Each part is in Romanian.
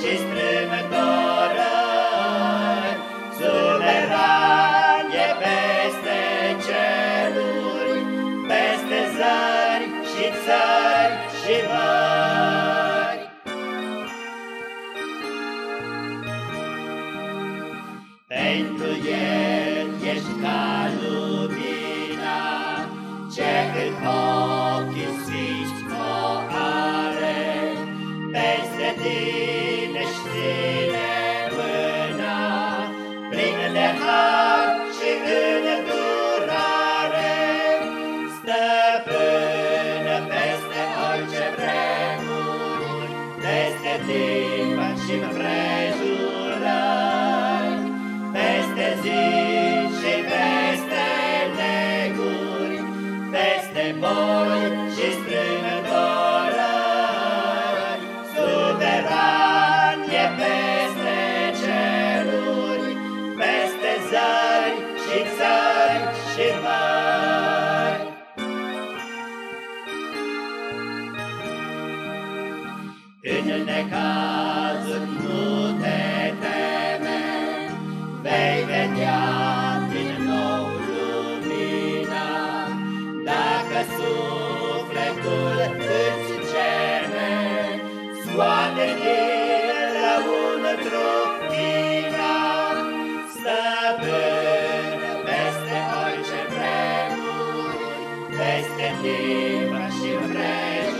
și strâmtorări, suveran e peste ceruri, peste zări și țări și mări. Pentru el ești ca lumina ce în ochii sfinți o are. Peste tine peste timp și împrejurări, În necazuri nu te teme, vei vedea din nou lumina. Dacă sufletul îți cere, scoate din lăuntru vina. Stăpân peste orice vremuri, peste timp și împrejurări,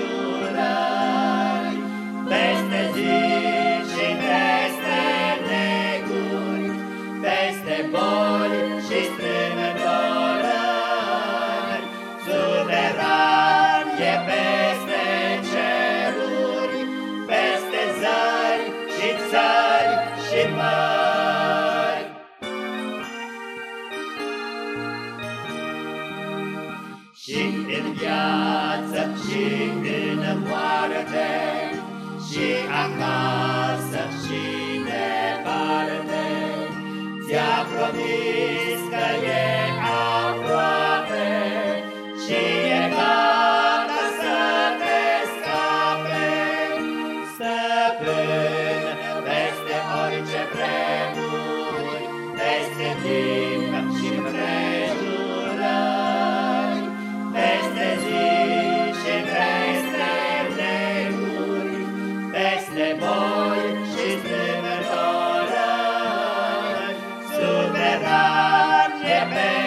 Și în viață și în moarte Și acasă și departe Ți-a promis că e aproape Și e gata să te scape Să plâng peste orice vremuri Peste timp. Batman.